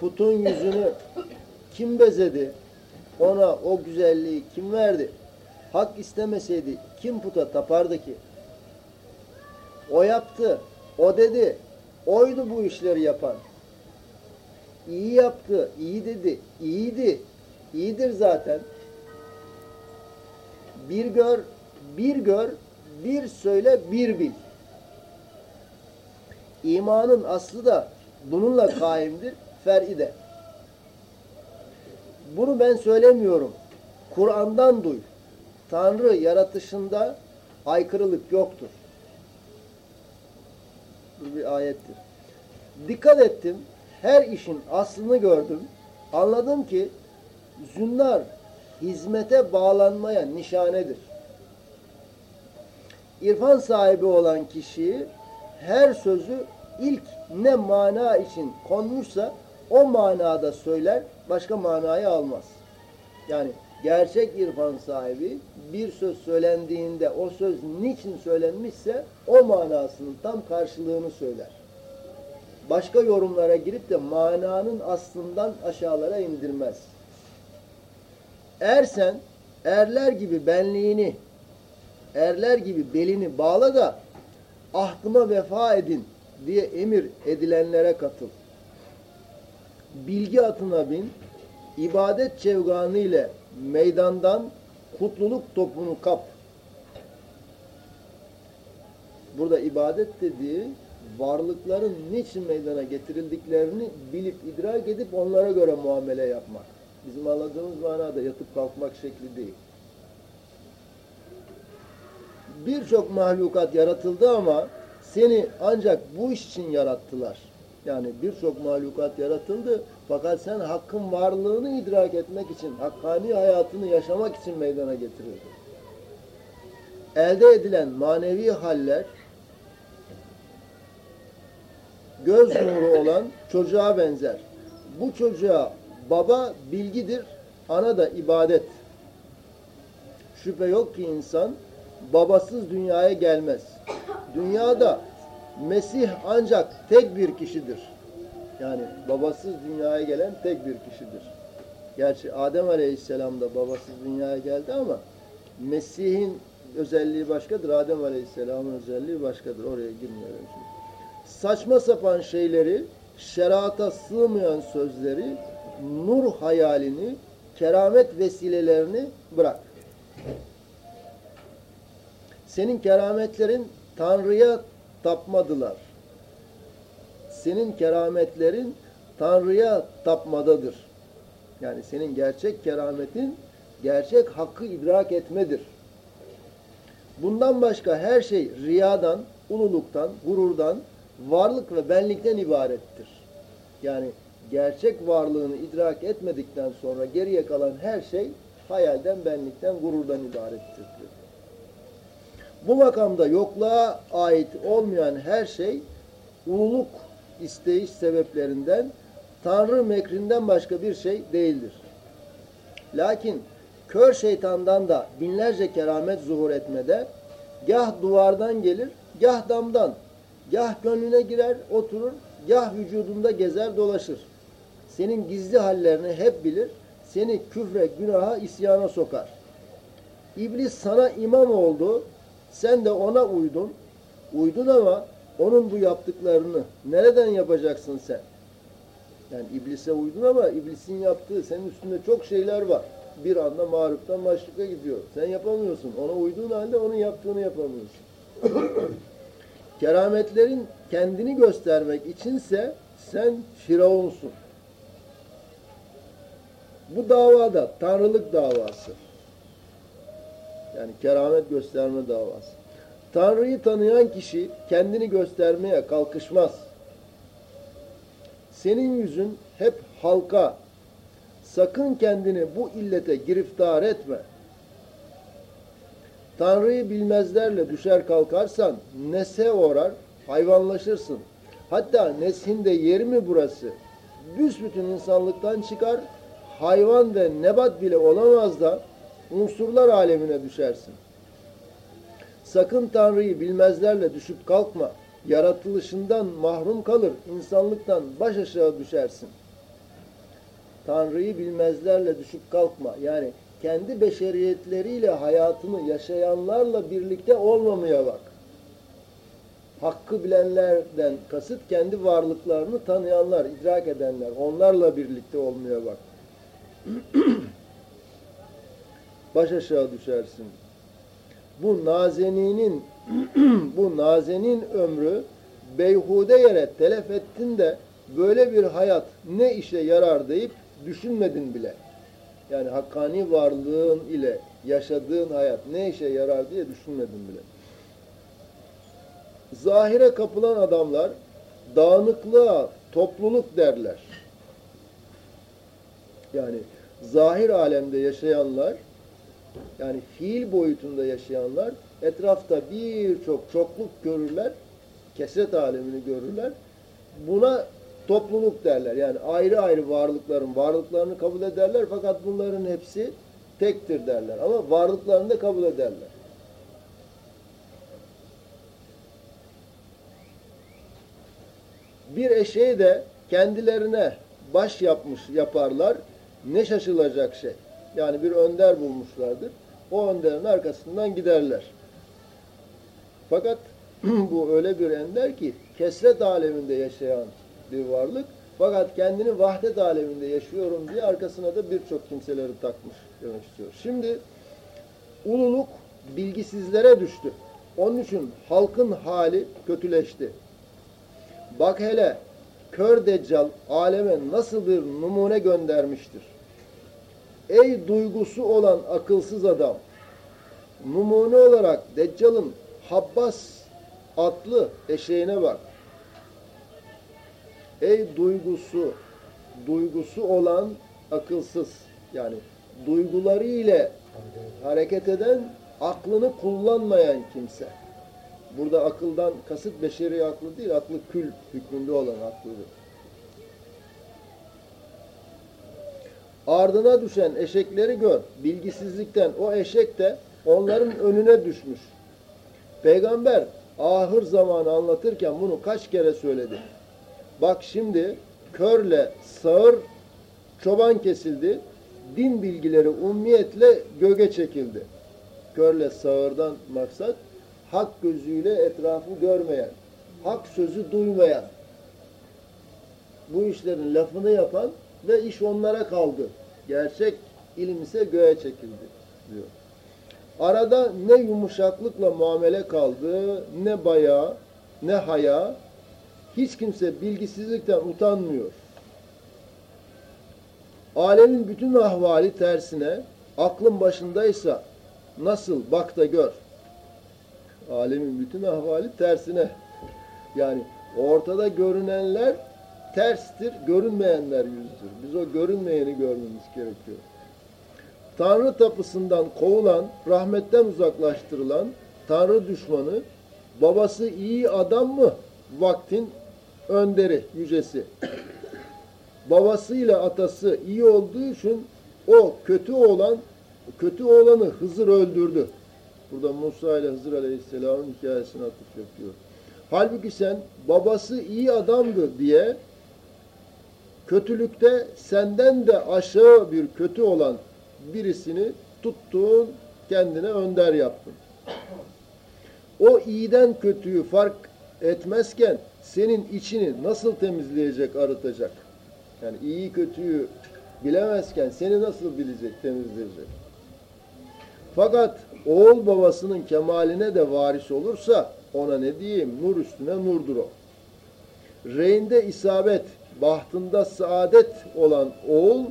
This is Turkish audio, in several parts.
putun yüzünü kim bezedi? Ona o güzelliği kim verdi? Hak istemeseydi kim puta tapardı ki? O yaptı, o dedi, oydu bu işleri yapan. İyi yaptı, iyi dedi, iyiydi, iyidir zaten. Bir gör, bir gör, bir söyle, bir bil. İmanın aslı da bununla kaimdir, fer'i de. Bunu ben söylemiyorum. Kur'an'dan duy. Tanrı yaratışında aykırılık yoktur. Bu bir ayettir. Dikkat ettim. Her işin aslını gördüm. Anladım ki zünnar hizmete bağlanmaya nişanedir. İrfan sahibi olan kişi her sözü ilk ne mana için konmuşsa o manada söyler, başka manayı almaz. Yani gerçek irfan sahibi bir söz söylendiğinde o söz niçin söylenmişse o manasının tam karşılığını söyler. Başka yorumlara girip de mananın aslından aşağılara indirmez. Eğer sen erler gibi benliğini, erler gibi belini bağla da ahdıma vefa edin diye emir edilenlere katıl. Bilgi atına bin, ibadet çevganı ile meydandan kutluluk topunu kap. Burada ibadet dediği varlıkların niçin meydana getirildiklerini bilip idrak edip onlara göre muamele yapmak. Bizim anladığımız manada yatıp kalkmak şekli değil. Birçok mahlukat yaratıldı ama seni ancak bu iş için yarattılar. Yani birçok mahlukat yaratıldı fakat sen hakkın varlığını idrak etmek için, hakkani hayatını yaşamak için meydana getirildi. Elde edilen manevi haller göz nuru olan çocuğa benzer. Bu çocuğa baba bilgidir, ana da ibadet. Şüphe yok ki insan babasız dünyaya gelmez. Dünyada Mesih ancak tek bir kişidir. Yani babasız dünyaya gelen tek bir kişidir. Gerçi Adem Aleyhisselam da babasız dünyaya geldi ama Mesih'in özelliği başkadır. Adem Aleyhisselam'ın özelliği başkadır. Oraya girmiyorum şimdi. Saçma sapan şeyleri, şerata sığmayan sözleri, nur hayalini, keramet vesilelerini bırak. Senin kerametlerin Tanrı'ya tapmadılar. Senin kerametlerin Tanrı'ya tapmadadır. Yani senin gerçek kerametin gerçek hakkı idrak etmedir. Bundan başka her şey riyadan, ululuktan, gururdan, varlık ve benlikten ibarettir. Yani gerçek varlığını idrak etmedikten sonra geriye kalan her şey hayalden, benlikten, gururdan ibarettir. Bu makamda yokluğa ait olmayan her şey ululuk isteyiş sebeplerinden Tanrı mekrinden başka bir şey değildir. Lakin kör şeytandan da binlerce keramet zuhur etmede gah duvardan gelir, gah damdan, gah gönlüne girer, oturur, gah vücudunda gezer dolaşır. Senin gizli hallerini hep bilir, seni küfre, günaha, isyana sokar. İblis sana imam oldu, sen de ona uydun. Uydun ama onun bu yaptıklarını nereden yapacaksın sen? Yani iblise uydun ama iblisin yaptığı senin üstünde çok şeyler var. Bir anda mağruptan maşruka gidiyor. Sen yapamıyorsun. Ona uyduğun halde onun yaptığını yapamıyorsun. Kerametlerin kendini göstermek içinse sen firavunsun. Bu davada tanrılık davası. Yani keramet gösterme davası. Tanrı'yı tanıyan kişi kendini göstermeye kalkışmaz. Senin yüzün hep halka. Sakın kendini bu illete giriftar etme. Tanrı'yı bilmezlerle düşer kalkarsan nese orar, hayvanlaşırsın. Hatta nesin de yeri mi burası? Büsbütün insanlıktan çıkar, hayvan ve nebat bile olamaz da unsurlar alemine düşersin. Sakın Tanrı'yı bilmezlerle düşüp kalkma. Yaratılışından mahrum kalır, insanlıktan baş aşağı düşersin. Tanrı'yı bilmezlerle düşüp kalkma. Yani kendi beşeriyetleriyle hayatını yaşayanlarla birlikte olmamaya bak. Hakkı bilenlerden kasıt kendi varlıklarını tanıyanlar, idrak edenler. Onlarla birlikte olmaya bak. Baş aşağı düşersin. Bu nazeninin bu nazenin ömrü beyhude yere telef ettin de böyle bir hayat ne işe yarar deyip düşünmedin bile. Yani hakkani varlığın ile yaşadığın hayat ne işe yarar diye düşünmedin bile. Zahire kapılan adamlar dağınıklığa topluluk derler. Yani zahir alemde yaşayanlar yani fiil boyutunda yaşayanlar etrafta birçok çokluk görürler, kesret alemini görürler. Buna topluluk derler. Yani ayrı ayrı varlıkların varlıklarını kabul ederler fakat bunların hepsi tektir derler. Ama varlıklarını da kabul ederler. Bir eşeği de kendilerine baş yapmış yaparlar. Ne şaşılacak şey. Yani bir önder bulmuşlardır. O önderin arkasından giderler. Fakat bu öyle bir ender ki kesret aleminde yaşayan bir varlık. Fakat kendini vahdet aleminde yaşıyorum diye arkasına da birçok kimseleri takmış demek istiyor. Şimdi ululuk bilgisizlere düştü. Onun için halkın hali kötüleşti. Bak hele kör deccal aleme nasıl bir numune göndermiştir. Ey duygusu olan akılsız adam! Numune olarak Deccal'ın Habbas atlı eşeğine bak. Ey duygusu, duygusu olan akılsız. Yani duyguları ile hareket eden, aklını kullanmayan kimse. Burada akıldan kasıt beşeri aklı değil, aklı kül hükmünde olan aklıdır. Ardına düşen eşekleri gör. Bilgisizlikten o eşek de onların önüne düşmüş. Peygamber ahır zamanı anlatırken bunu kaç kere söyledi. Bak şimdi körle sağır çoban kesildi. Din bilgileri ummiyetle göge çekildi. Körle sağırdan maksat hak gözüyle etrafı görmeyen, hak sözü duymayan, bu işlerin lafını yapan ve iş onlara kaldı. Gerçek ilim ise göğe çekildi diyor. Arada ne yumuşaklıkla muamele kaldı, ne bayağı, ne haya. Hiç kimse bilgisizlikten utanmıyor. Alemin bütün ahvali tersine, aklın başındaysa nasıl bak da gör. Alemin bütün ahvali tersine. Yani ortada görünenler terstir, görünmeyenler yüzdür. Biz o görünmeyeni görmemiz gerekiyor. Tanrı tapısından kovulan, rahmetten uzaklaştırılan Tanrı düşmanı, babası iyi adam mı? Vaktin önderi, yücesi. Babasıyla atası iyi olduğu için o kötü olan, kötü olanı Hızır öldürdü. Burada Musa ile Hızır Aleyhisselam'ın hikayesine atıf yapıyor. Halbuki sen babası iyi adamdı diye kötülükte senden de aşağı bir kötü olan birisini tuttun, kendine önder yaptın. O iyiden kötüyü fark etmezken senin içini nasıl temizleyecek, arıtacak? Yani iyi kötüyü bilemezken seni nasıl bilecek, temizleyecek? Fakat oğul babasının kemaline de varis olursa ona ne diyeyim? Nur üstüne nurdur o. Reyinde isabet, bahtında saadet olan oğul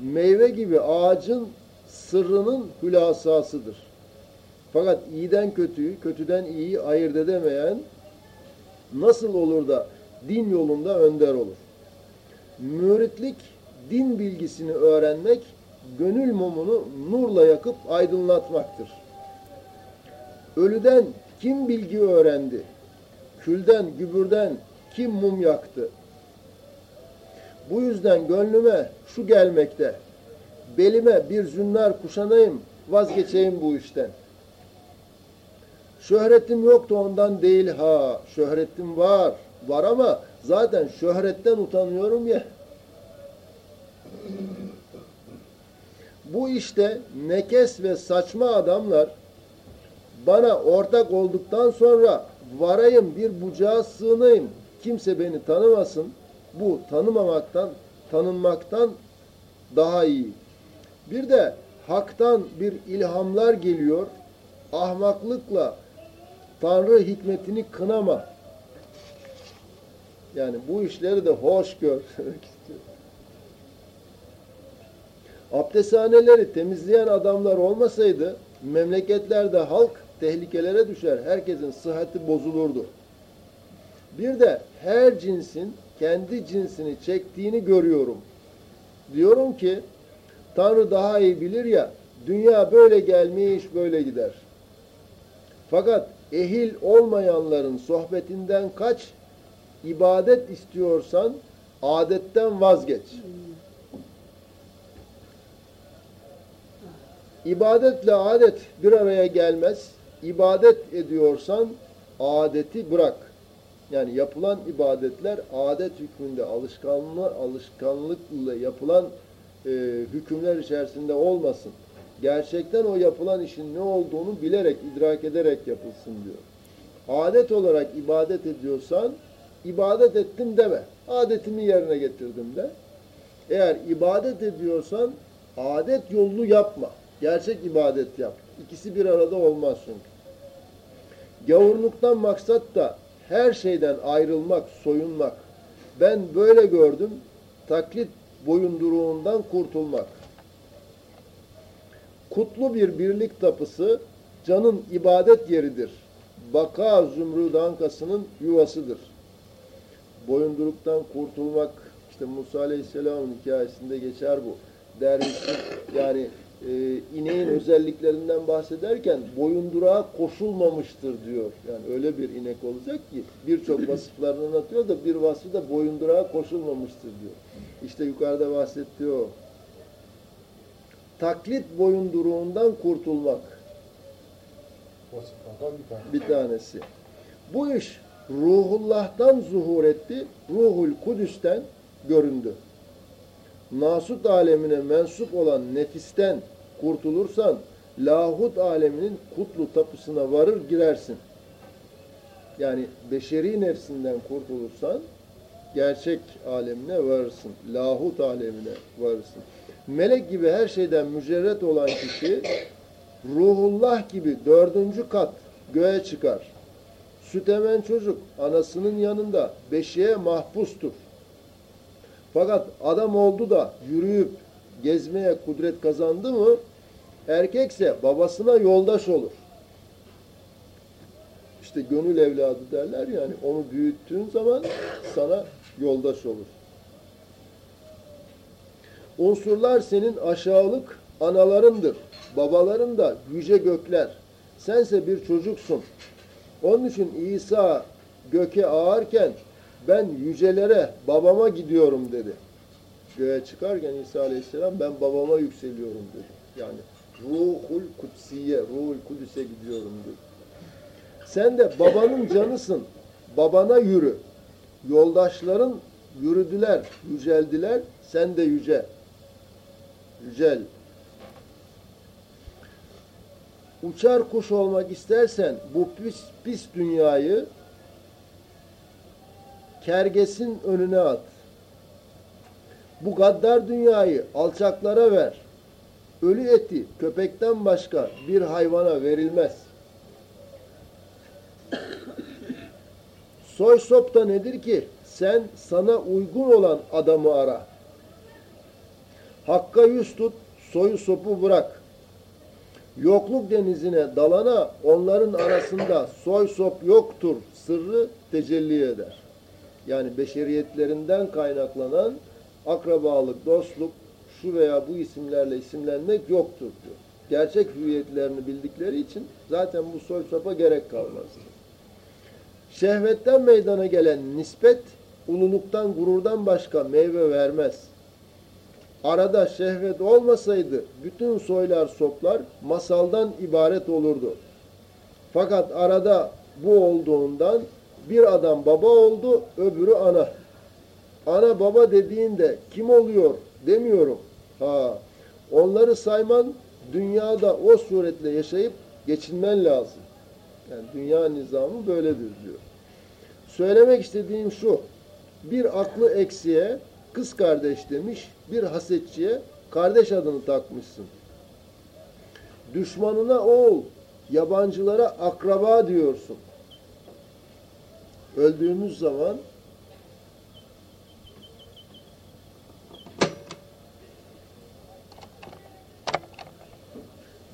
meyve gibi ağacın sırrının hülasasıdır. Fakat iyiden kötüyü, kötüden iyiyi ayırt edemeyen nasıl olur da din yolunda önder olur? Müritlik, din bilgisini öğrenmek, gönül mumunu nurla yakıp aydınlatmaktır. Ölüden kim bilgi öğrendi? Külden, gübürden kim mum yaktı? Bu yüzden gönlüme şu gelmekte. Belime bir zünnar kuşanayım, vazgeçeyim bu işten. Şöhretim yoktu ondan değil ha. Şöhretim var. Var ama zaten şöhretten utanıyorum ya. bu işte nekes ve saçma adamlar bana ortak olduktan sonra varayım bir bucağa sığınayım. Kimse beni tanımasın. Bu tanımamaktan, tanınmaktan daha iyi. Bir de haktan bir ilhamlar geliyor. Ahmaklıkla Tanrı hikmetini kınama. Yani bu işleri de hoş gör. Abdesthaneleri temizleyen adamlar olmasaydı memleketlerde halk tehlikelere düşer. Herkesin sıhhati bozulurdu. Bir de her cinsin kendi cinsini çektiğini görüyorum. Diyorum ki Tanrı daha iyi bilir ya dünya böyle gelmiş böyle gider. Fakat ehil olmayanların sohbetinden kaç, ibadet istiyorsan adetten vazgeç. İbadetle adet bir araya gelmez. İbadet ediyorsan adeti bırak. Yani yapılan ibadetler adet hükmünde alışkanlık alışkanlıkla yapılan e, hükümler içerisinde olmasın. Gerçekten o yapılan işin ne olduğunu bilerek, idrak ederek yapılsın diyor. Adet olarak ibadet ediyorsan ibadet ettim deme. Adetimi yerine getirdim de. Eğer ibadet ediyorsan adet yolunu yapma. Gerçek ibadet yap. İkisi bir arada olmaz çünkü. Gavurluktan maksat da her şeyden ayrılmak, soyunmak. Ben böyle gördüm. Taklit boyunduruğundan kurtulmak. Kutlu bir birlik tapısı canın ibadet yeridir. Baka zümrüd ankasının yuvasıdır. Boyunduruktan kurtulmak işte Musa Aleyhisselam'ın hikayesinde geçer bu. Dervişlik yani e, ineğin özelliklerinden bahsederken boyundurağa koşulmamıştır diyor. Yani öyle bir inek olacak ki birçok vasıflarını anlatıyor da bir vasfı da boyundurağa koşulmamıştır diyor. İşte yukarıda bahsettiği o. Taklit boyunduruğundan kurtulmak. Bir tanesi. Bu iş ruhullah'tan zuhur etti. Ruhul Kudüs'ten göründü. Nasut alemine mensup olan nefisten kurtulursan lahut aleminin kutlu tapısına varır girersin. Yani beşeri nefsinden kurtulursan gerçek alemine varırsın. Lahut alemine varırsın. Melek gibi her şeyden mücerret olan kişi ruhullah gibi dördüncü kat göğe çıkar. Süt emen çocuk anasının yanında beşiğe mahpustur. Fakat adam oldu da yürüyüp gezmeye kudret kazandı mı erkekse babasına yoldaş olur. İşte gönül evladı derler yani onu büyüttüğün zaman sana yoldaş olur. Unsurlar senin aşağılık analarındır. Babaların da yüce gökler. Sense bir çocuksun. Onun için İsa göke ağarken ben yücelere babama gidiyorum dedi. Göğe çıkarken İsa Aleyhisselam ben babama yükseliyorum dedi. Yani ruhul kutsiye, ruhul kudüse gidiyorum dedi. Sen de babanın canısın. Babana yürü. Yoldaşların yürüdüler, yüceldiler. Sen de yüce. Yücel. Uçar kuş olmak istersen bu pis, pis dünyayı kergesin önüne at. Bu gaddar dünyayı alçaklara ver. Ölü eti köpekten başka bir hayvana verilmez. Soy sop da nedir ki? Sen sana uygun olan adamı ara. Hakka yüz tut, soyu sopu bırak. Yokluk denizine dalana onların arasında soy sop yoktur sırrı tecelli eder. Yani beşeriyetlerinden kaynaklanan akrabalık, dostluk, şu veya bu isimlerle isimlenmek yoktur diyor. Gerçek hüviyetlerini bildikleri için zaten bu soy sopa gerek kalmaz. Şehvetten meydana gelen nispet, ululuktan, gururdan başka meyve vermez. Arada şehvet olmasaydı bütün soylar soplar masaldan ibaret olurdu. Fakat arada bu olduğundan bir adam baba oldu, öbürü ana. Ana baba dediğinde kim oluyor demiyorum. Ha, Onları sayman dünyada o suretle yaşayıp geçinmen lazım. Yani dünya nizamı böyledir diyor. Söylemek istediğim şu. Bir aklı eksiye kız kardeş demiş, bir hasetçiye kardeş adını takmışsın. Düşmanına oğul, yabancılara akraba diyorsun. Öldüğümüz zaman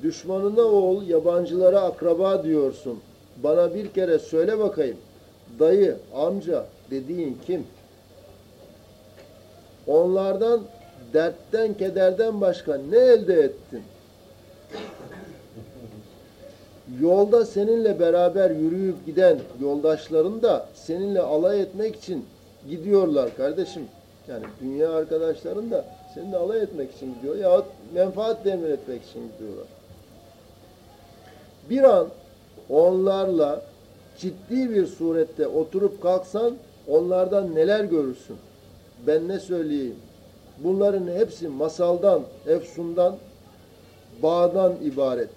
düşmanına oğul, yabancılara akraba diyorsun. Bana bir kere söyle bakayım. Dayı, amca dediğin kim? Onlardan dertten, kederden başka ne elde ettin? Yolda seninle beraber yürüyüp giden yoldaşların da seninle alay etmek için gidiyorlar kardeşim. Yani dünya arkadaşların da seninle alay etmek için gidiyor yahut menfaat temin etmek için gidiyorlar. Bir an onlarla ciddi bir surette oturup kalksan onlardan neler görürsün? Ben ne söyleyeyim? Bunların hepsi masaldan, efsundan, bağdan ibaret.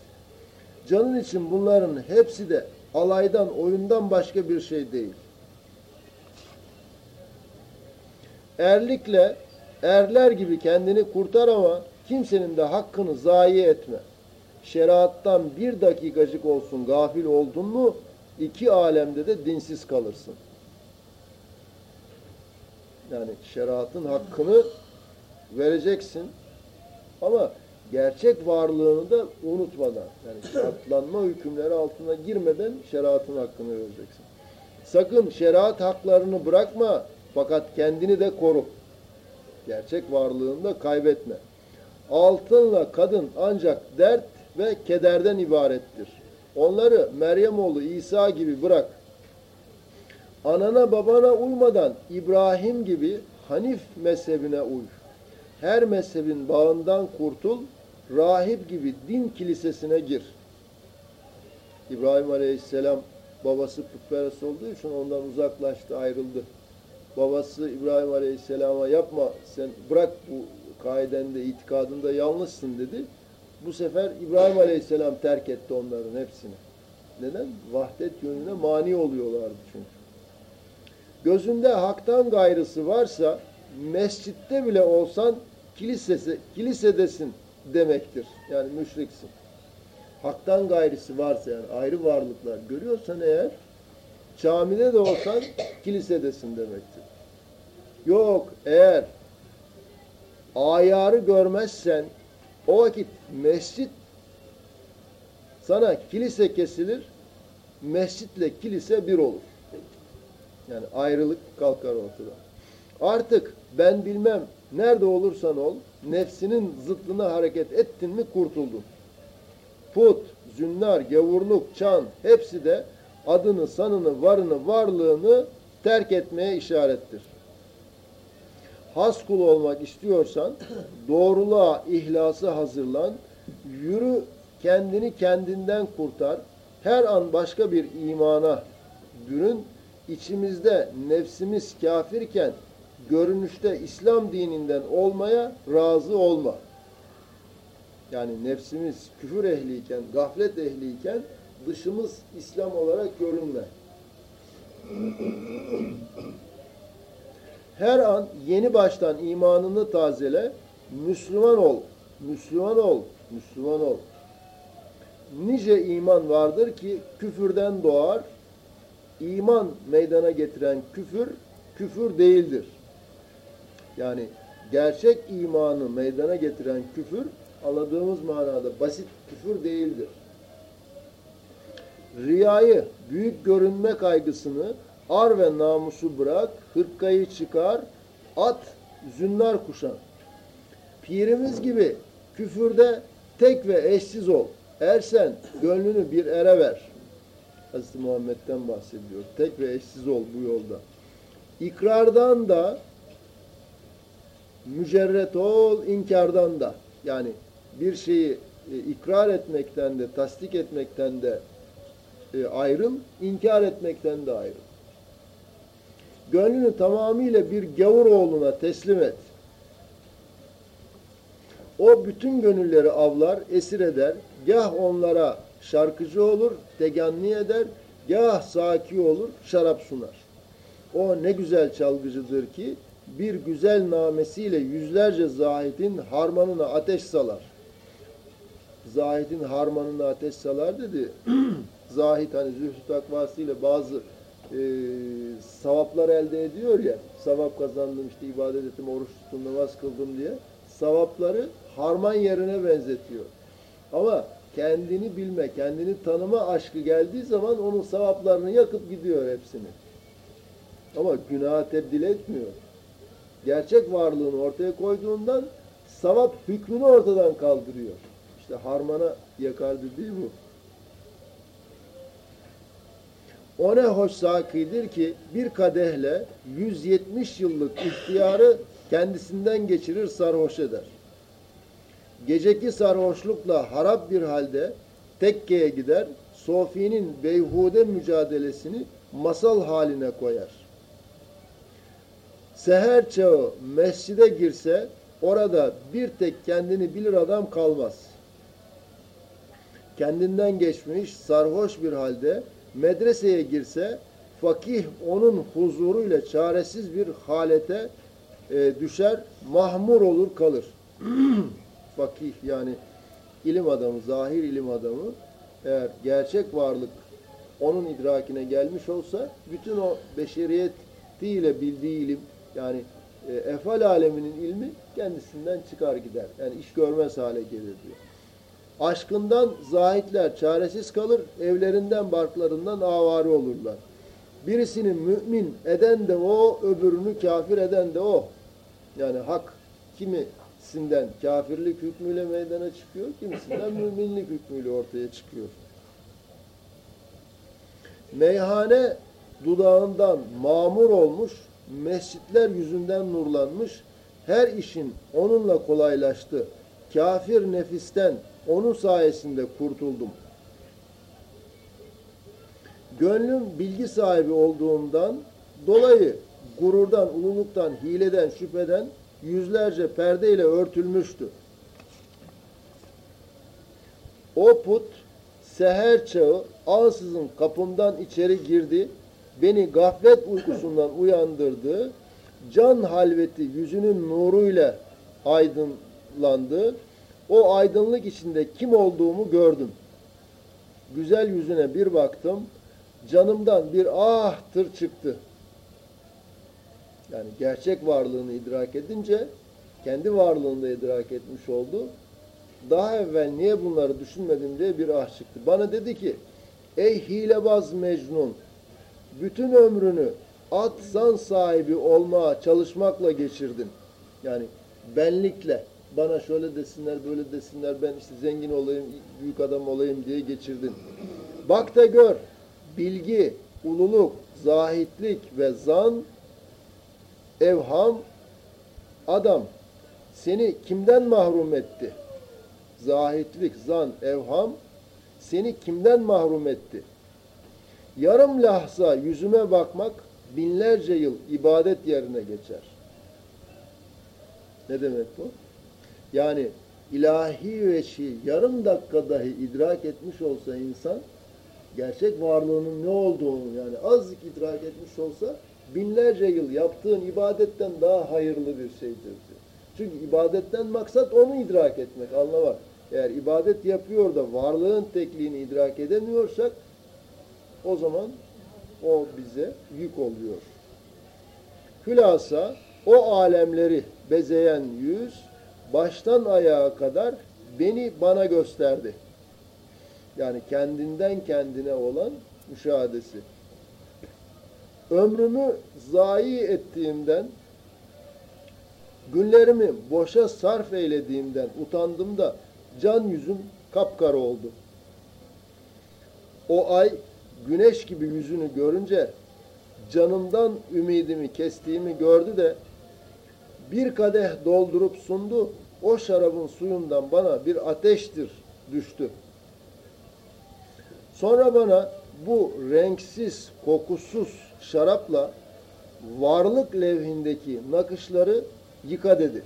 Canın için bunların hepsi de alaydan, oyundan başka bir şey değil. Erlikle erler gibi kendini kurtar ama kimsenin de hakkını zayi etme. Şeriattan bir dakikacık olsun gafil oldun mu iki alemde de dinsiz kalırsın. Yani şeriatın hakkını vereceksin ama gerçek varlığını da unutmadan yani şartlanma hükümleri altına girmeden şeriatın hakkını vereceksin. Sakın şeriat haklarını bırakma fakat kendini de koru. Gerçek varlığını da kaybetme. Altınla kadın ancak dert ve kederden ibarettir. Onları Meryem oğlu İsa gibi bırak. Anana babana uymadan İbrahim gibi Hanif mezhebine uy. Her mezhebin bağından kurtul, rahip gibi din kilisesine gir. İbrahim Aleyhisselam babası putperest olduğu için ondan uzaklaştı, ayrıldı. Babası İbrahim Aleyhisselam'a yapma sen bırak bu kaidende, itikadında yanlışsın dedi. Bu sefer İbrahim Aleyhisselam terk etti onların hepsini. Neden? Vahdet yönüne mani oluyorlardı çünkü. Gözünde haktan gayrısı varsa mescitte bile olsan kilisesi, kilisedesin demektir. Yani müşriksin. Haktan gayrısı varsa yani ayrı varlıklar görüyorsan eğer camide de olsan kilisedesin demektir. Yok eğer ayarı görmezsen o vakit mescit sana kilise kesilir, mescitle kilise bir olur. Yani ayrılık kalkar ortadan. Artık ben bilmem nerede olursan ol, nefsinin zıttına hareket ettin mi kurtuldun. Put, zünnar, gavurluk, çan hepsi de adını, sanını, varını, varlığını terk etmeye işarettir. Has kul olmak istiyorsan doğruluğa, ihlası hazırlan, yürü kendini kendinden kurtar, her an başka bir imana bürün, içimizde nefsimiz kafirken görünüşte İslam dininden olmaya razı olma. Yani nefsimiz küfür ehliyken, gaflet ehliyken dışımız İslam olarak görünme. Her an yeni baştan imanını tazele, Müslüman ol, Müslüman ol, Müslüman ol. Nice iman vardır ki küfürden doğar, iman meydana getiren küfür, küfür değildir. Yani gerçek imanı meydana getiren küfür, anladığımız manada basit küfür değildir. Riyayı, büyük görünme kaygısını, ar ve namusu bırak, hırkayı çıkar, at, zünnar kuşan. Pirimiz gibi küfürde tek ve eşsiz ol. Ersen gönlünü bir ere ver. Hazreti Muhammed'den bahsediyor. Tek ve eşsiz ol bu yolda. İkrardan da mücerret ol, inkardan da. Yani bir şeyi e, ikrar etmekten de, tasdik etmekten de e, ayrıl, inkar etmekten de ayrıl. Gönlünü tamamıyla bir gavur oğluna teslim et. O bütün gönülleri avlar, esir eder. Gah onlara şarkıcı olur, teganni eder. Gah saki olur, şarap sunar. O ne güzel çalgıcıdır ki bir güzel namesiyle yüzlerce zahidin harmanına ateş salar. Zahidin harmanına ateş salar dedi. Zahid hani zühd takvasıyla bazı e, savaplar elde ediyor ya. Savap kazandım işte ibadet ettim, oruç tuttum, namaz kıldım diye. Savapları harman yerine benzetiyor. Ama kendini bilme, kendini tanıma aşkı geldiği zaman onun sevaplarını yakıp gidiyor hepsini. Ama günaha tebdil etmiyor. Gerçek varlığını ortaya koyduğundan sevap hükmünü ortadan kaldırıyor. İşte harmana yakar dediği bu. O ne hoş sakidir ki bir kadehle 170 yıllık ihtiyarı kendisinden geçirir sarhoş eder. Geceki sarhoşlukla harap bir halde tekkeye gider, Sofi'nin beyhude mücadelesini masal haline koyar. Seher çağı mescide girse orada bir tek kendini bilir adam kalmaz. Kendinden geçmiş sarhoş bir halde medreseye girse fakih onun huzuruyla çaresiz bir halete e, düşer, mahmur olur kalır. fakih yani ilim adamı, zahir ilim adamı eğer gerçek varlık onun idrakine gelmiş olsa bütün o beşeriyetiyle bildiği ilim yani e, efal aleminin ilmi kendisinden çıkar gider. Yani iş görmez hale gelir diyor. Aşkından zahitler çaresiz kalır, evlerinden, barklarından avari olurlar. Birisini mümin eden de o, öbürünü kafir eden de o. Yani hak kimisinden kafirlik hükmüyle meydana çıkıyor, kimisinden müminlik hükmüyle ortaya çıkıyor. Meyhane dudağından mamur olmuş, mescitler yüzünden nurlanmış, her işin onunla kolaylaştı. Kafir nefisten onun sayesinde kurtuldum. Gönlüm bilgi sahibi olduğundan dolayı gururdan, ululuktan, hileden, şüpheden yüzlerce perdeyle örtülmüştü. O put seher çağı ansızın kapımdan içeri girdi, beni gaflet uykusundan uyandırdı, can halveti yüzünün nuruyla aydınlandı, o aydınlık içinde kim olduğumu gördüm. Güzel yüzüne bir baktım, canımdan bir ahtır çıktı. Yani gerçek varlığını idrak edince, kendi varlığını da idrak etmiş oldu. Daha evvel niye bunları düşünmedim diye bir ah çıktı. Bana dedi ki, ey hilebaz Mecnun, bütün ömrünü at zan sahibi olmaya çalışmakla geçirdin. Yani benlikle, bana şöyle desinler, böyle desinler, ben işte zengin olayım, büyük adam olayım diye geçirdin. Bak da gör, bilgi, ululuk, zahitlik ve zan, evham, adam seni kimden mahrum etti? Zahitlik, zan, evham seni kimden mahrum etti? Yarım lahza yüzüme bakmak binlerce yıl ibadet yerine geçer. Ne demek bu? Yani ilahi ve şey yarım dakika dahi idrak etmiş olsa insan gerçek varlığının ne olduğunu yani azıcık idrak etmiş olsa binlerce yıl yaptığın ibadetten daha hayırlı bir şeydir diyor. Çünkü ibadetten maksat onu idrak etmek, anlamak. Eğer ibadet yapıyor da varlığın tekliğini idrak edemiyorsak o zaman o bize yük oluyor. Hülasa o alemleri bezeyen yüz baştan ayağa kadar beni bana gösterdi. Yani kendinden kendine olan müşahadesi. Ömrümü zayi ettiğimden, günlerimi boşa sarf eylediğimden utandım da can yüzüm kapkara oldu. O ay güneş gibi yüzünü görünce canımdan ümidimi kestiğimi gördü de bir kadeh doldurup sundu. O şarabın suyundan bana bir ateştir düştü. Sonra bana bu renksiz, kokusuz şarapla varlık levhindeki nakışları yıka dedi.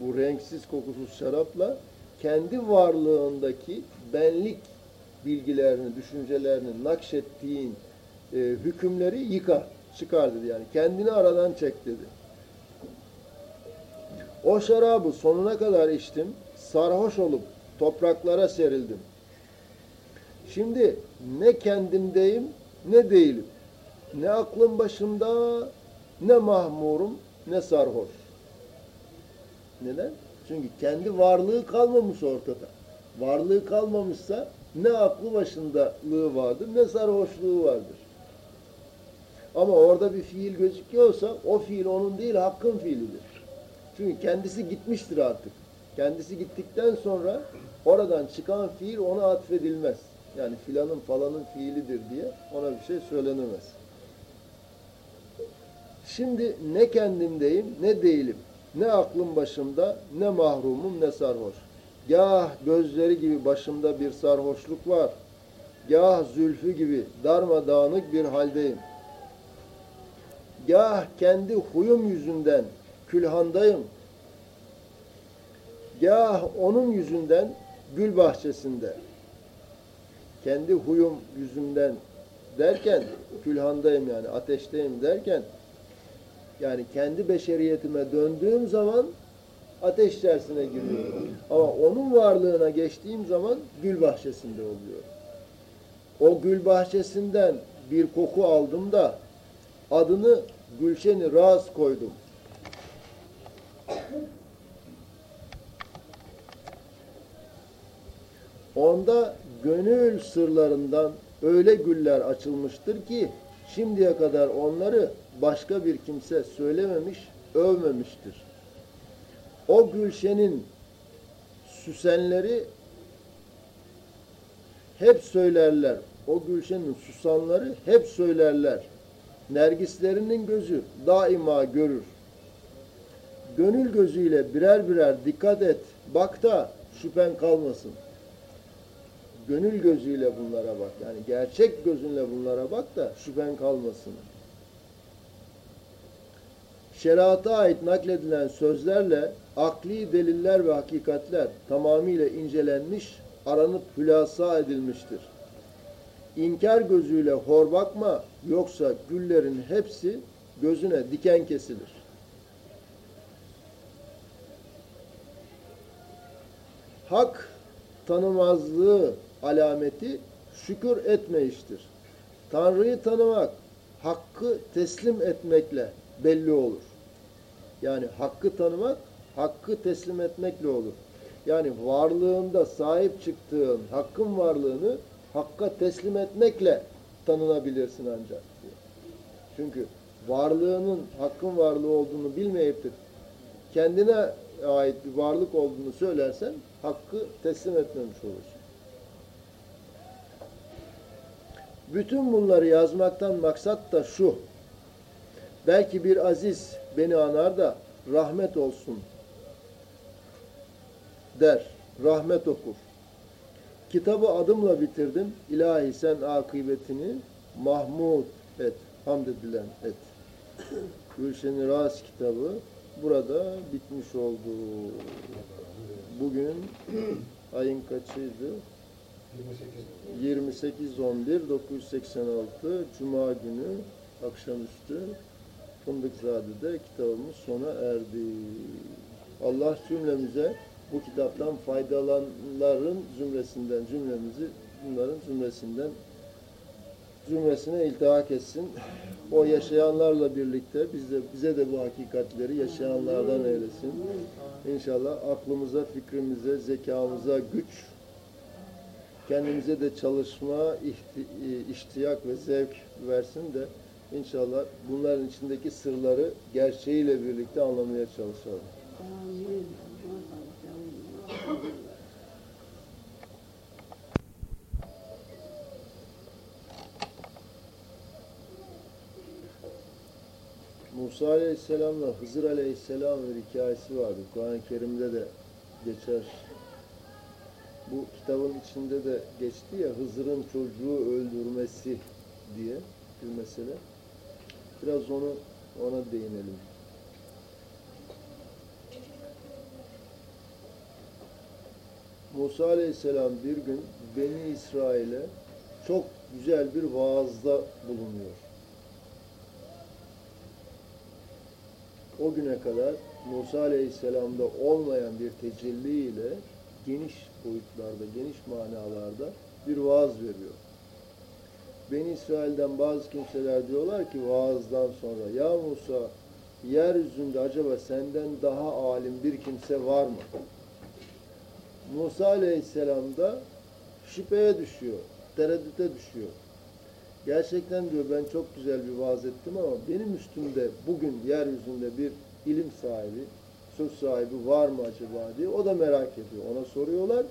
bu renksiz kokusuz şarapla kendi varlığındaki benlik bilgilerini, düşüncelerini nakşettiğin e, hükümleri yıkar, çıkar dedi yani. Kendini aradan çek dedi. O şarabı sonuna kadar içtim, sarhoş olup topraklara serildim. Şimdi ne kendimdeyim ne değilim. Ne aklım başımda, ne mahmurum, ne sarhoş. Neden? Çünkü kendi varlığı kalmamış ortada. Varlığı kalmamışsa ne aklı başındalığı vardır, ne sarhoşluğu vardır. Ama orada bir fiil gözüküyorsa o fiil onun değil, hakkın fiilidir. Çünkü kendisi gitmiştir artık. Kendisi gittikten sonra oradan çıkan fiil ona atfedilmez. Yani filanın falanın fiilidir diye ona bir şey söylenemez. Şimdi ne kendimdeyim ne değilim. Ne aklım başımda, ne mahrumum, ne sarhoş. Gah gözleri gibi başımda bir sarhoşluk var. Gah zülfü gibi darmadağınık bir haldeyim. Gah kendi huyum yüzünden külhandayım. Gah onun yüzünden gül bahçesinde. Kendi huyum yüzünden derken külhandayım yani ateşteyim derken yani kendi beşeriyetime döndüğüm zaman ateş içerisine giriyorum. Ama onun varlığına geçtiğim zaman gül bahçesinde oluyor. O gül bahçesinden bir koku aldım da adını Gülşen-i Raz koydum. Onda gönül sırlarından öyle güller açılmıştır ki şimdiye kadar onları başka bir kimse söylememiş, övmemiştir. O gülşenin süsenleri hep söylerler. O gülşenin susanları hep söylerler. Nergislerinin gözü daima görür. Gönül gözüyle birer birer dikkat et. Bak da şüphen kalmasın. Gönül gözüyle bunlara bak. Yani gerçek gözünle bunlara bak da şüphen kalmasın. Şeriata ait nakledilen sözlerle akli deliller ve hakikatler tamamıyla incelenmiş, aranıp hülasa edilmiştir. İnkar gözüyle hor bakma, yoksa güllerin hepsi gözüne diken kesilir. Hak tanımazlığı alameti şükür etmeyiştir. Tanrı'yı tanımak, hakkı teslim etmekle belli olur. Yani hakkı tanımak, hakkı teslim etmekle olur. Yani varlığında sahip çıktığın hakkın varlığını hakka teslim etmekle tanınabilirsin ancak. diyor. Çünkü varlığının hakkın varlığı olduğunu bilmeyip de kendine ait bir varlık olduğunu söylersen hakkı teslim etmemiş olursun. Bütün bunları yazmaktan maksat da şu. Belki bir aziz beni anar da rahmet olsun der. Rahmet okur. Kitabı adımla bitirdim. İlahi sen akıbetini mahmud et. Hamd edilen et. Gülşen-i Ras kitabı burada bitmiş oldu. Bugün ayın kaçıydı? 28 11 986 Cuma günü akşamüstü Fındıkzade'de kitabımız sona erdi. Allah cümlemize bu kitaptan faydalananların zümresinden cümlemizi bunların zümresinden zümresine iltihak etsin. O yaşayanlarla birlikte biz de, bize de bu hakikatleri yaşayanlardan eylesin. İnşallah aklımıza, fikrimize, zekamıza güç, kendimize de çalışma, ihti, iştiyak ve zevk versin de inşallah bunların içindeki sırları gerçeğiyle birlikte anlamaya çalışalım. Amin. Musa Aleyhisselam'la Hızır Aleyhisselam'ın hikayesi vardı. Kur'an-ı Kerim'de de geçer. Bu kitabın içinde de geçti ya Hızır'ın çocuğu öldürmesi diye bir mesele. Biraz onu ona değinelim. Musa Aleyhisselam bir gün Beni İsrail'e çok güzel bir vaazda bulunuyor. O güne kadar Musa Aleyhisselam'da olmayan bir tecelli ile geniş boyutlarda, geniş manalarda bir vaaz veriyor. Beni İsrail'den bazı kimseler diyorlar ki vaazdan sonra ya Musa yeryüzünde acaba senden daha alim bir kimse var mı? Musa Aleyhisselam da şüpheye düşüyor, tereddüte düşüyor. Gerçekten diyor ben çok güzel bir vaaz ettim ama benim üstümde bugün yeryüzünde bir ilim sahibi, söz sahibi var mı acaba diye o da merak ediyor. Ona soruyorlar.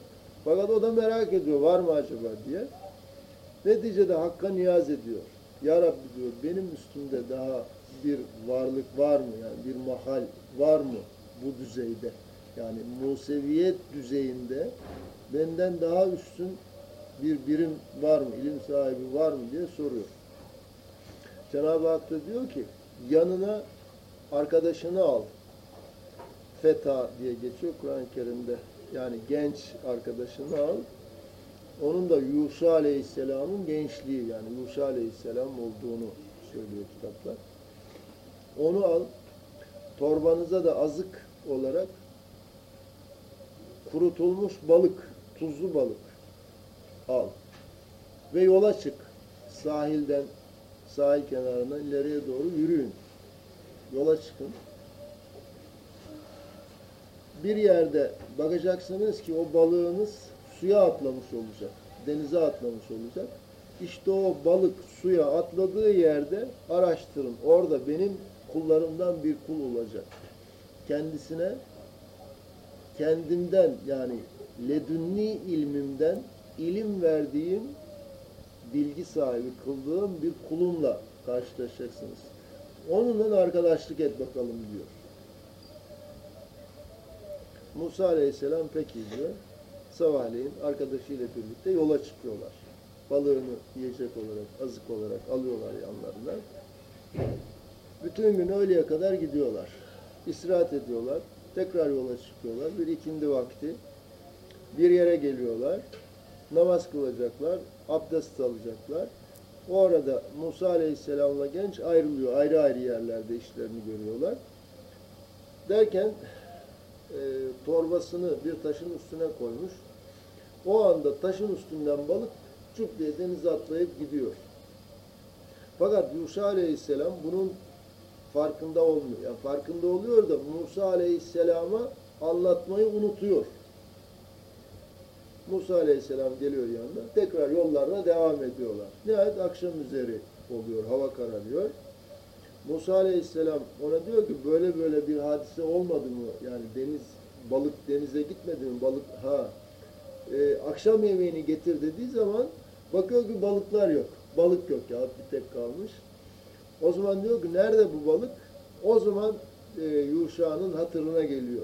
Fakat o da merak ediyor var mı acaba diye. Neticede Hakk'a niyaz ediyor. Ya Rabbi diyor benim üstümde daha bir varlık var mı? Yani bir mahal var mı bu düzeyde? Yani Museviyet düzeyinde benden daha üstün bir birim var mı? ilim sahibi var mı diye soruyor. Cenab-ı Hak da diyor ki yanına arkadaşını al. Feta diye geçiyor Kur'an-ı Kerim'de. Yani genç arkadaşını al. Onun da Yuşa Aleyhisselam'ın gençliği yani Yuşa Aleyhisselam olduğunu söylüyor kitaplar. Onu al. Torbanıza da azık olarak kurutulmuş balık, tuzlu balık al. Ve yola çık. Sahilden, sahil kenarından ileriye doğru yürüyün. Yola çıkın. Bir yerde bakacaksınız ki o balığınız suya atlamış olacak. Denize atlamış olacak. İşte o balık suya atladığı yerde araştırın. Orada benim kullarımdan bir kul olacak. Kendisine kendimden yani ledünni ilmimden ilim verdiğim bilgi sahibi kıldığım bir kulumla karşılaşacaksınız. Onunla arkadaşlık et bakalım diyor. Musa Aleyhisselam peki diyor. Sabahleyin arkadaşıyla birlikte yola çıkıyorlar. Balığını yiyecek olarak, azık olarak alıyorlar yanlarına. Bütün gün öğleye kadar gidiyorlar. İstirahat ediyorlar. Tekrar yola çıkıyorlar. Bir ikindi vakti bir yere geliyorlar. Namaz kılacaklar. Abdest alacaklar. O arada Musa Aleyhisselam'la genç ayrılıyor. Ayrı ayrı yerlerde işlerini görüyorlar. Derken e, torbasını bir taşın üstüne koymuş. O anda taşın üstünden balık çup diye denize atlayıp gidiyor. Fakat Yuşa Aleyhisselam bunun farkında olmuyor. Yani farkında oluyor da Musa Aleyhisselam'a anlatmayı unutuyor. Musa Aleyhisselam geliyor yanına. Tekrar yollarına devam ediyorlar. Nihayet akşam üzeri oluyor. Hava kararıyor. Musa Aleyhisselam ona diyor ki böyle böyle bir hadise olmadı mı? Yani deniz balık denize gitmedi mi? Balık ha e, akşam yemeğini getir dediği zaman bakıyor ki balıklar yok. Balık yok ya bir tek kalmış. O zaman diyor ki nerede bu balık? O zaman e, Yuşa'nın hatırına geliyor.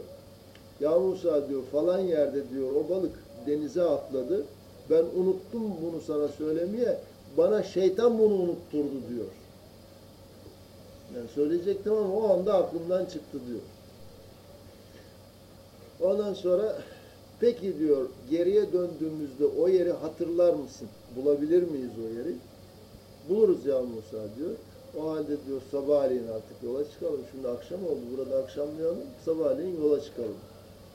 Ya Musa diyor falan yerde diyor o balık denize atladı. Ben unuttum bunu sana söylemeye. Bana şeytan bunu unutturdu diyor. Yani söyleyecektim ama o anda aklımdan çıktı diyor. Ondan sonra peki diyor geriye döndüğümüzde o yeri hatırlar mısın? Bulabilir miyiz o yeri? Buluruz ya Musa diyor. O halde diyor sabahleyin artık yola çıkalım. Şimdi akşam oldu. Burada akşamlayalım. Sabahleyin yola çıkalım.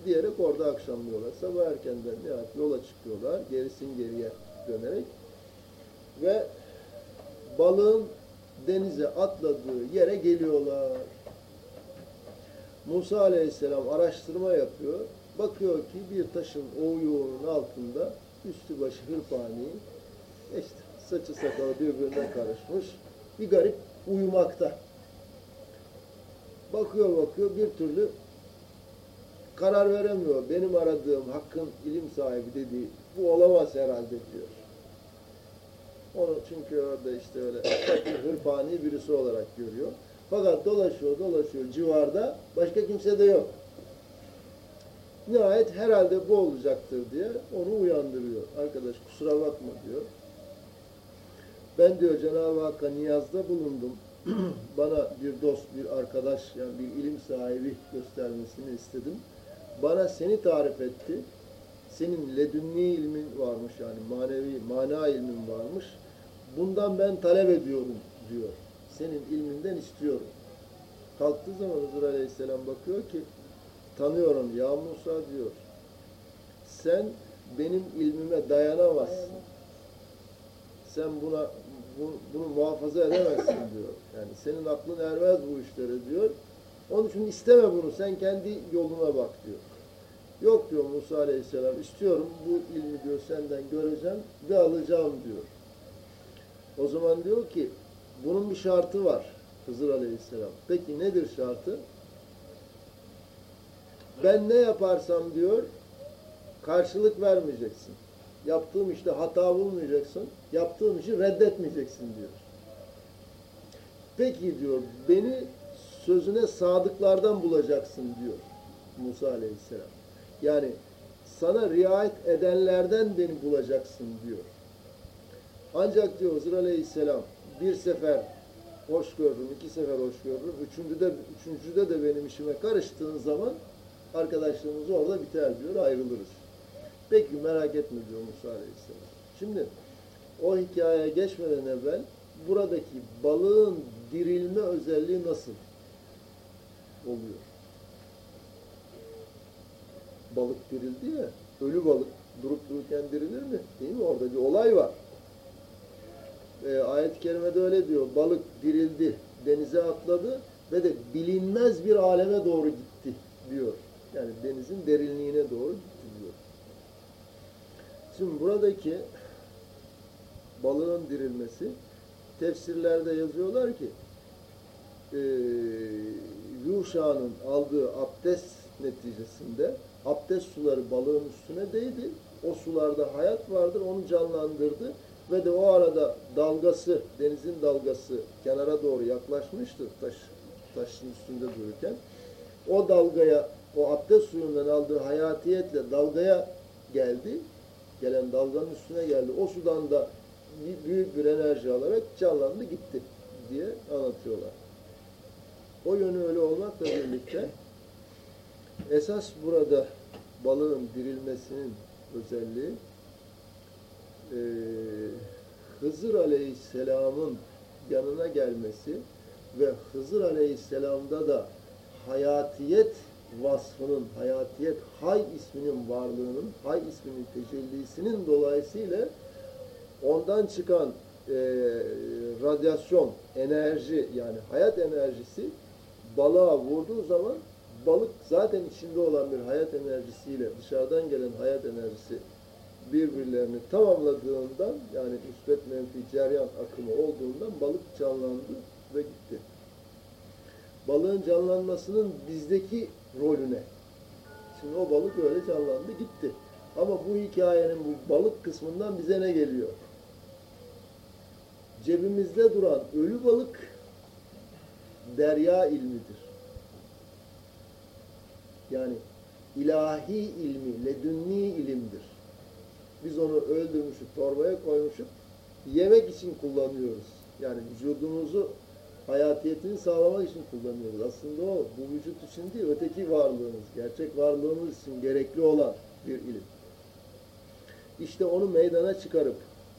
Diyerek orada akşamlıyorlar. Sabah erkenden nihayet yola çıkıyorlar. Gerisin geriye dönerek. Ve balığın denize atladığı yere geliyorlar. Musa Aleyhisselam araştırma yapıyor. Bakıyor ki bir taşın oyuğunun altında üstü başı hırpani işte saçı sakalı birbirine karışmış bir garip uyumakta. Bakıyor bakıyor bir türlü karar veremiyor. Benim aradığım hakkın ilim sahibi dediği bu olamaz herhalde diyor. Onu çünkü orada işte öyle hırpani birisi olarak görüyor. Fakat dolaşıyor dolaşıyor civarda başka kimse de yok. Nihayet herhalde bu olacaktır diye onu uyandırıyor. Arkadaş kusura bakma diyor. Ben diyor Cenab-ı Hakk'a niyazda bulundum. Bana bir dost, bir arkadaş, yani bir ilim sahibi göstermesini istedim. Bana seni tarif etti. senin ledünni ilmin varmış yani manevi, mana ilmin varmış. Bundan ben talep ediyorum diyor. Senin ilminden istiyorum. Kalktığı zaman Hızır Aleyhisselam bakıyor ki tanıyor onu. Ya Musa diyor. Sen benim ilmime dayanamazsın. Sen buna bu- bunu muhafaza edemezsin diyor. Yani senin aklın ermez bu işlere diyor. Onun için isteme bunu. Sen kendi yoluna bak diyor. Yok diyor Musa Aleyhisselam. istiyorum bu ilmi diyor senden göreceğim ve alacağım diyor. O zaman diyor ki bunun bir şartı var Hızır Aleyhisselam. Peki nedir şartı? Ben ne yaparsam diyor karşılık vermeyeceksin. Yaptığım işte hata bulmayacaksın. Yaptığım işi reddetmeyeceksin diyor. Peki diyor beni sözüne sadıklardan bulacaksın diyor Musa Aleyhisselam. Yani sana riayet edenlerden beni bulacaksın diyor. Ancak diyor Hızır Aleyhisselam bir sefer hoş gördüm, iki sefer hoş gördüm. Üçüncüde, üçüncüde de benim işime karıştığın zaman arkadaşlığımız orada biter diyor, ayrılırız. Peki merak etme diyor Musa Aleyhisselam. Şimdi o hikayeye geçmeden evvel buradaki balığın dirilme özelliği nasıl oluyor? Balık dirildi ya, ölü balık durup dururken dirilir mi? Değil mi? Orada bir olay var. E, ayet-i kerimede öyle diyor. Balık dirildi, denize atladı ve de bilinmez bir aleme doğru gitti diyor. Yani denizin derinliğine doğru gitti. Şimdi buradaki balığın dirilmesi tefsirlerde yazıyorlar ki e, Yuşa'nın aldığı abdest neticesinde abdest suları balığın üstüne değdi. O sularda hayat vardır, onu canlandırdı ve de o arada dalgası, denizin dalgası kenara doğru yaklaşmıştır taş, taşın üstünde dururken. O dalgaya, o abdest suyundan aldığı hayatiyetle dalgaya geldi. Gelen dalganın üstüne geldi. O sudan da büyük bir enerji alarak canlandı gitti diye anlatıyorlar. O yönü öyle olmakla birlikte esas burada balığın dirilmesinin özelliği eee, Hızır Aleyhisselam'ın yanına gelmesi ve Hızır Aleyhisselam'da da hayatiyet vasfının, hayatiyet hay isminin varlığının, hay isminin tecellisinin dolayısıyla ondan çıkan eee, radyasyon, enerji yani hayat enerjisi balığa vurduğu zaman balık zaten içinde olan bir hayat enerjisiyle dışarıdan gelen hayat enerjisi birbirlerini tamamladığından yani müsbet menfi ceryan akımı olduğundan balık canlandı ve gitti. Balığın canlanmasının bizdeki rolüne. Şimdi o balık öyle canlandı gitti. Ama bu hikayenin bu balık kısmından bize ne geliyor? Cebimizde duran ölü balık derya ilmidir. Yani ilahi ilmi, ledünni ilimdir. Biz onu öldürmüşük, torbaya koymuşuk, yemek için kullanıyoruz. Yani vücudumuzu hayatiyetini sağlamak için kullanıyoruz. Aslında o bu vücut için değil, öteki varlığımız, gerçek varlığımız için gerekli olan bir ilim. İşte onu meydana çıkarıp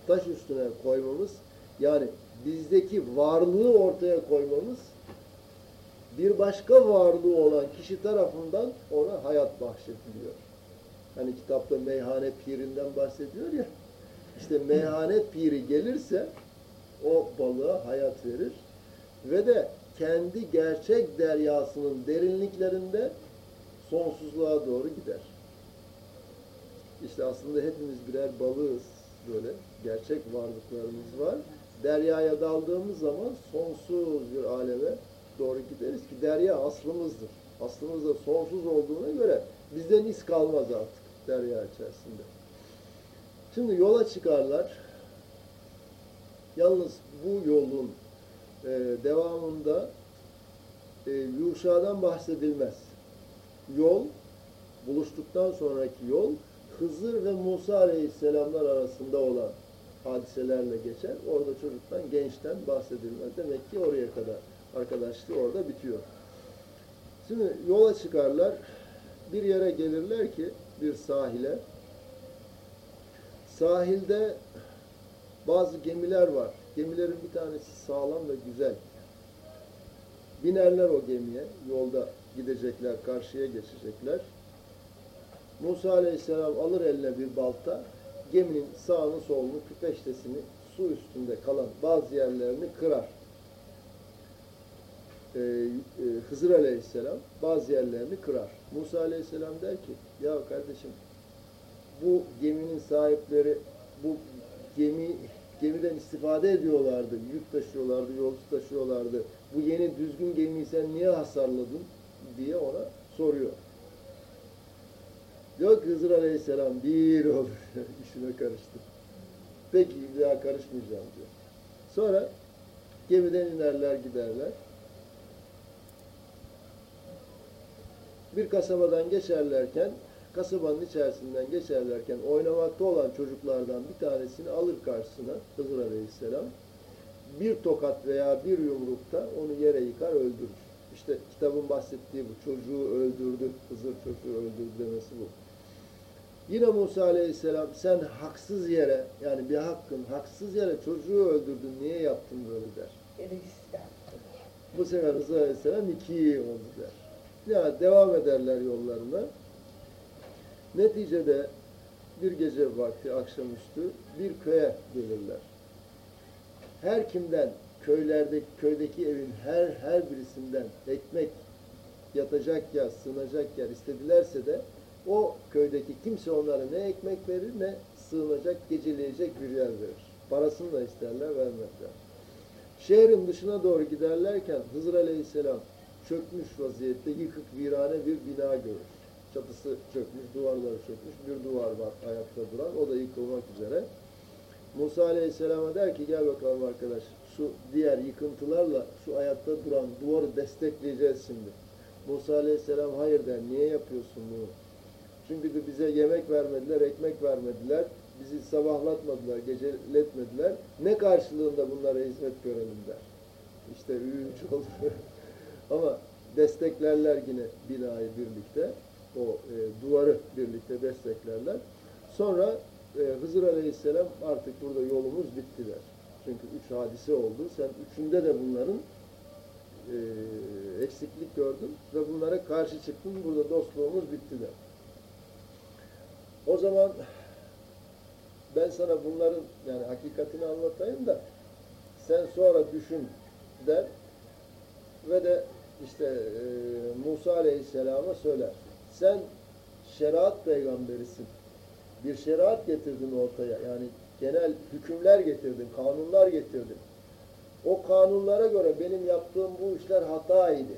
taş üstüne koymamız, yani bizdeki varlığı ortaya koymamız bir başka varlığı olan kişi tarafından ona hayat bahşediliyor. Hani kitapta meyhane pirinden bahsediyor ya. İşte meyhane piri gelirse o balığa hayat verir ve de kendi gerçek deryasının derinliklerinde sonsuzluğa doğru gider. İşte aslında hepimiz birer balığız böyle. Gerçek varlıklarımız var. Deryaya daldığımız zaman sonsuz bir aleme doğru gideriz ki derya aslımızdır. Aslımız da sonsuz olduğuna göre bizden iz kalmaz artık derya içerisinde. Şimdi yola çıkarlar. Yalnız bu yolun e, devamında e, Yuşa'dan bahsedilmez. Yol, buluştuktan sonraki yol Hızır ve Musa Aleyhisselamlar arasında olan hadiselerle geçer. Orada çocuktan, gençten bahsedilmez. Demek ki oraya kadar arkadaşlığı orada bitiyor. Şimdi yola çıkarlar. Bir yere gelirler ki bir sahile. sahilde bazı gemiler var. Gemilerin bir tanesi sağlam ve güzel. Binerler o gemiye, yolda gidecekler, karşıya geçecekler. Musa Aleyhisselam alır eline bir balta, geminin sağını solunu, küpeştesini, su üstünde kalan bazı yerlerini kırar. Ee, e, Hızır Aleyhisselam bazı yerlerini kırar. Musa Aleyhisselam der ki, ya kardeşim bu geminin sahipleri bu gemi gemiden istifade ediyorlardı, yük taşıyorlardı, yolcu taşıyorlardı. Bu yeni düzgün gemiyi sen niye hasarladın diye ona soruyor. Yok Hızır Aleyhisselam bir olur işine karıştı. Peki bir daha karışmayacağım diyor. Sonra gemiden inerler giderler. Bir kasabadan geçerlerken kasabanın içerisinden geçerlerken oynamakta olan çocuklardan bir tanesini alır karşısına Hızır Aleyhisselam. Bir tokat veya bir yumrukta onu yere yıkar öldürür. İşte kitabın bahsettiği bu. Çocuğu öldürdü, Hızır çocuğu öldürdü demesi bu. Yine Musa Aleyhisselam sen haksız yere yani bir hakkın haksız yere çocuğu öldürdün niye yaptın böyle der. Bu sefer Hızır Aleyhisselam iki oldu der. Ya devam ederler yollarına. Neticede bir gece vakti akşamüstü bir köye gelirler. Her kimden köylerdeki köydeki evin her her birisinden ekmek yatacak yer, sığınacak yer istedilerse de o köydeki kimse onlara ne ekmek verir ne sığınacak, geceleyecek bir yer verir. Parasını da isterler, vermezler. Şehrin dışına doğru giderlerken Hızır Aleyhisselam çökmüş vaziyette yıkık virane bir bina görür. Çatısı çökmüş, duvarları çökmüş, bir duvar var ayakta duran, o da yıkılmak üzere. Musa Aleyhisselam'a der ki gel bakalım arkadaş, şu diğer yıkıntılarla şu ayakta duran duvarı destekleyeceğiz şimdi. Musa Aleyhisselam hayır der, niye yapıyorsun bunu? Çünkü de bize yemek vermediler, ekmek vermediler, bizi sabahlatmadılar, geceletmediler. Ne karşılığında bunlara hizmet görelim der. İşte övünç olur. Ama desteklerler yine binayı birlikte. O e, duvarı birlikte desteklerler. Sonra e, Hızır Aleyhisselam artık burada yolumuz bitti der. Çünkü üç hadise oldu. Sen üçünde de bunların e, eksiklik gördün ve bunlara karşı çıktın. Burada dostluğumuz bitti der. O zaman ben sana bunların yani hakikatini anlatayım da sen sonra düşün der ve de işte e, Musa Aleyhisselam'a söyler. Sen şeriat peygamberisin. Bir şeriat getirdin ortaya. Yani genel hükümler getirdin, kanunlar getirdin. O kanunlara göre benim yaptığım bu işler hataydı.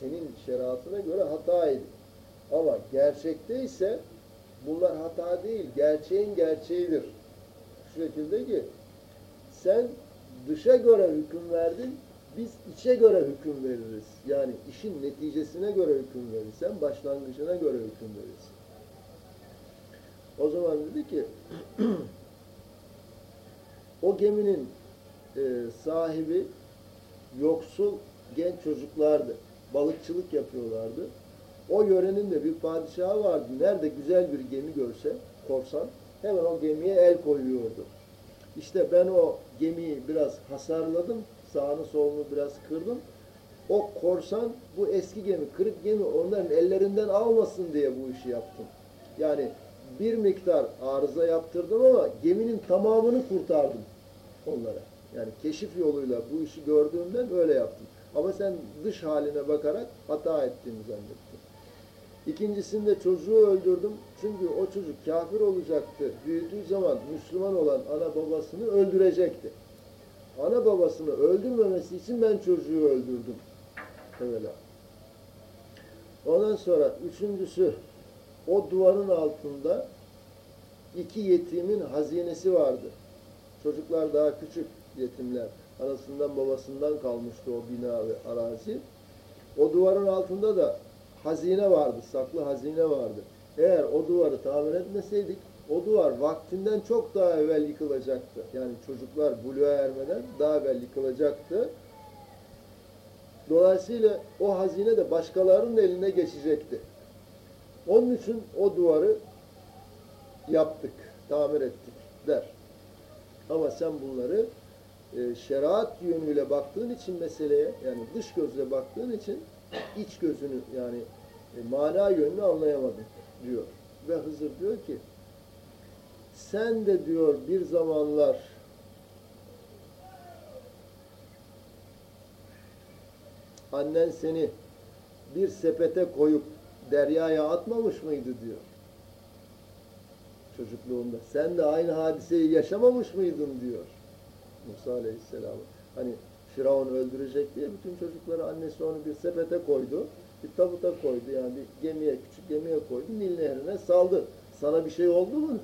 Senin şeriatına göre hataydı. Ama gerçekte ise bunlar hata değil, gerçeğin gerçeğidir. Şu şekilde ki sen dışa göre hüküm verdin, biz içe göre hüküm veririz. Yani işin neticesine göre hüküm verirsen başlangıcına göre hüküm verirsin. O zaman dedi ki o geminin e, sahibi yoksul genç çocuklardı. Balıkçılık yapıyorlardı. O yörenin de bir padişahı vardı. Nerede güzel bir gemi görse korsan hemen o gemiye el koyuyordu. İşte ben o gemiyi biraz hasarladım. Sağını solunu biraz kırdım. O korsan bu eski gemi, kırık gemi onların ellerinden almasın diye bu işi yaptım. Yani bir miktar arıza yaptırdım ama geminin tamamını kurtardım onlara. Yani keşif yoluyla bu işi gördüğümden öyle yaptım. Ama sen dış haline bakarak hata ettiğini zannettin. İkincisinde çocuğu öldürdüm. Çünkü o çocuk kafir olacaktı. Büyüdüğü zaman Müslüman olan ana babasını öldürecekti. Ana babasını öldürmemesi için ben çocuğu öldürdüm. Evvela. Ondan sonra üçüncüsü o duvarın altında iki yetimin hazinesi vardı. Çocuklar daha küçük yetimler. Anasından babasından kalmıştı o bina ve arazi. O duvarın altında da hazine vardı, saklı hazine vardı. Eğer o duvarı tamir etmeseydik, o duvar vaktinden çok daha evvel yıkılacaktı. Yani çocuklar buluğa ermeden daha evvel yıkılacaktı. Dolayısıyla o hazine de başkalarının eline geçecekti. Onun için o duvarı yaptık, tamir ettik. der. Ama sen bunları e, şeriat yönüyle baktığın için meseleye yani dış gözle baktığın için iç gözünü yani e, mana yönünü anlayamadın diyor. Ve Hızır diyor ki sen de diyor bir zamanlar annen seni bir sepete koyup deryaya atmamış mıydı diyor. Çocukluğunda. Sen de aynı hadiseyi yaşamamış mıydın diyor. Musa Aleyhisselam. Hani Firavun öldürecek diye bütün çocukları annesi onu bir sepete koydu. Bir tabuta koydu yani bir gemiye, küçük gemiye koydu. Nil nehrine saldı. Sana bir şey oldu mu?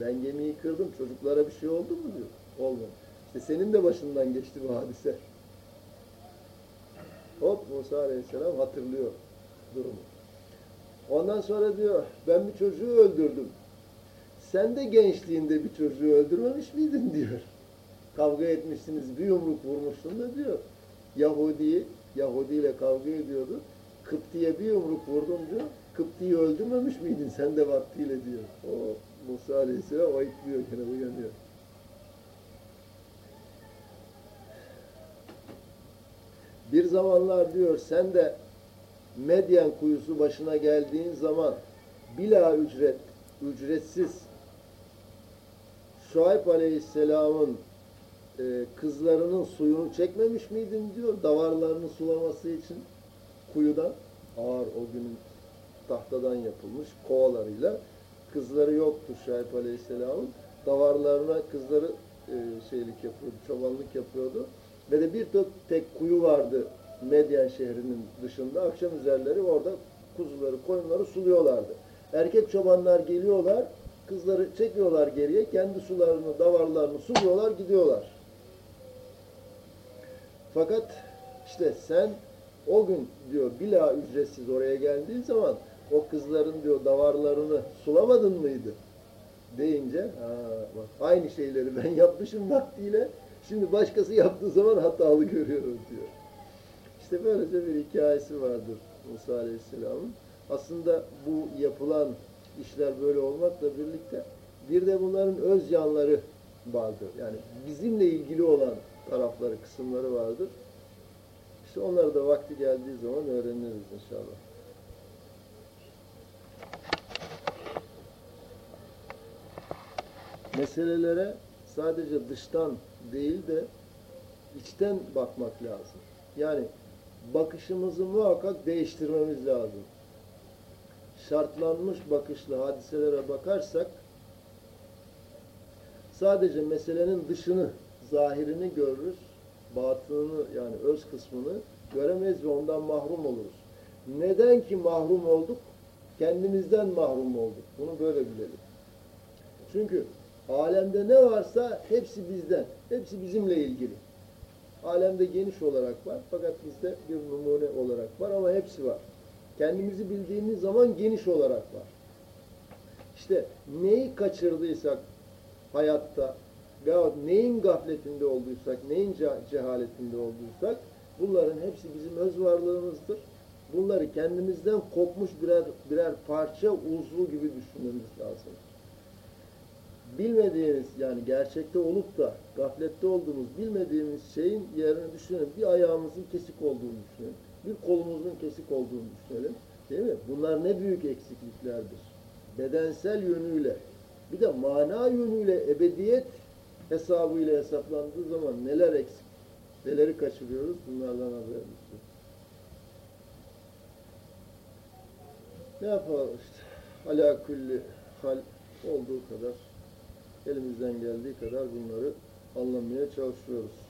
Ben gemiyi kırdım. Çocuklara bir şey oldu mu diyor. Olmadı. İşte senin de başından geçti bu hadise. Hop Musa Aleyhisselam hatırlıyor durumu. Ondan sonra diyor ben bir çocuğu öldürdüm. Sen de gençliğinde bir çocuğu öldürmemiş miydin diyor. Kavga etmişsiniz bir yumruk vurmuştun da diyor. Yahudi, Yahudi ile kavga ediyordu. Kıpti'ye bir yumruk vurdum diyor. Kıpti'yi öldürmemiş miydin sen de vaktiyle diyor. O Musa Aleyhisselam ayıklıyor gene uyanıyor. Bir zamanlar diyor sen de Medyen kuyusu başına geldiğin zaman bila ücret, ücretsiz Şuayb Aleyhisselam'ın e, kızlarının suyunu çekmemiş miydin? diyor davarlarını sulaması için kuyudan. Ağır o günün tahtadan yapılmış kovalarıyla kızları yoktu Şuayb Aleyhisselam'ın davarlarına kızları e, şeylik yapıyordu, çobanlık yapıyordu ve de bir tek kuyu vardı Medyen şehrinin dışında akşam üzerleri orada kuzuları, koyunları suluyorlardı. Erkek çobanlar geliyorlar, kızları çekiyorlar geriye, kendi sularını, davarlarını suluyorlar, gidiyorlar. Fakat işte sen o gün diyor bila ücretsiz oraya geldiğin zaman o kızların diyor davarlarını sulamadın mıydı? Deyince bak aynı şeyleri ben yapmışım vaktiyle şimdi başkası yaptığı zaman hatalı görüyorum diyor. İşte böylece bir hikayesi vardır Musa Aleyhisselam'ın. Aslında bu yapılan işler böyle olmakla birlikte bir de bunların öz yanları vardır. Yani bizimle ilgili olan tarafları, kısımları vardır. İşte onları da vakti geldiği zaman öğreniriz inşallah. Meselelere sadece dıştan değil de içten bakmak lazım. Yani bakışımızı muhakkak değiştirmemiz lazım. Şartlanmış bakışla hadiselere bakarsak sadece meselenin dışını, zahirini görürüz. Batınını yani öz kısmını göremeyiz ve ondan mahrum oluruz. Neden ki mahrum olduk? Kendimizden mahrum olduk. Bunu böyle bilelim. Çünkü alemde ne varsa hepsi bizden. Hepsi bizimle ilgili. Alemde geniş olarak var fakat bizde bir numune olarak var ama hepsi var. Kendimizi bildiğimiz zaman geniş olarak var. İşte neyi kaçırdıysak hayatta veyahut neyin gafletinde olduysak, neyin cehaletinde olduysak bunların hepsi bizim öz varlığımızdır. Bunları kendimizden kopmuş birer birer parça uzvu gibi düşünmemiz lazım bilmediğimiz yani gerçekte olup da gaflette olduğumuz bilmediğimiz şeyin yerini düşünelim. Bir ayağımızın kesik olduğunu düşünelim. Bir kolumuzun kesik olduğunu düşünelim. Değil mi? Bunlar ne büyük eksikliklerdir. Bedensel yönüyle bir de mana yönüyle ebediyet hesabıyla hesaplandığı zaman neler eksik, neleri kaçırıyoruz bunlardan haberimiz yok. Ne yapalım işte? Ala külli hal olduğu kadar elimizden geldiği kadar bunları anlamaya çalışıyoruz.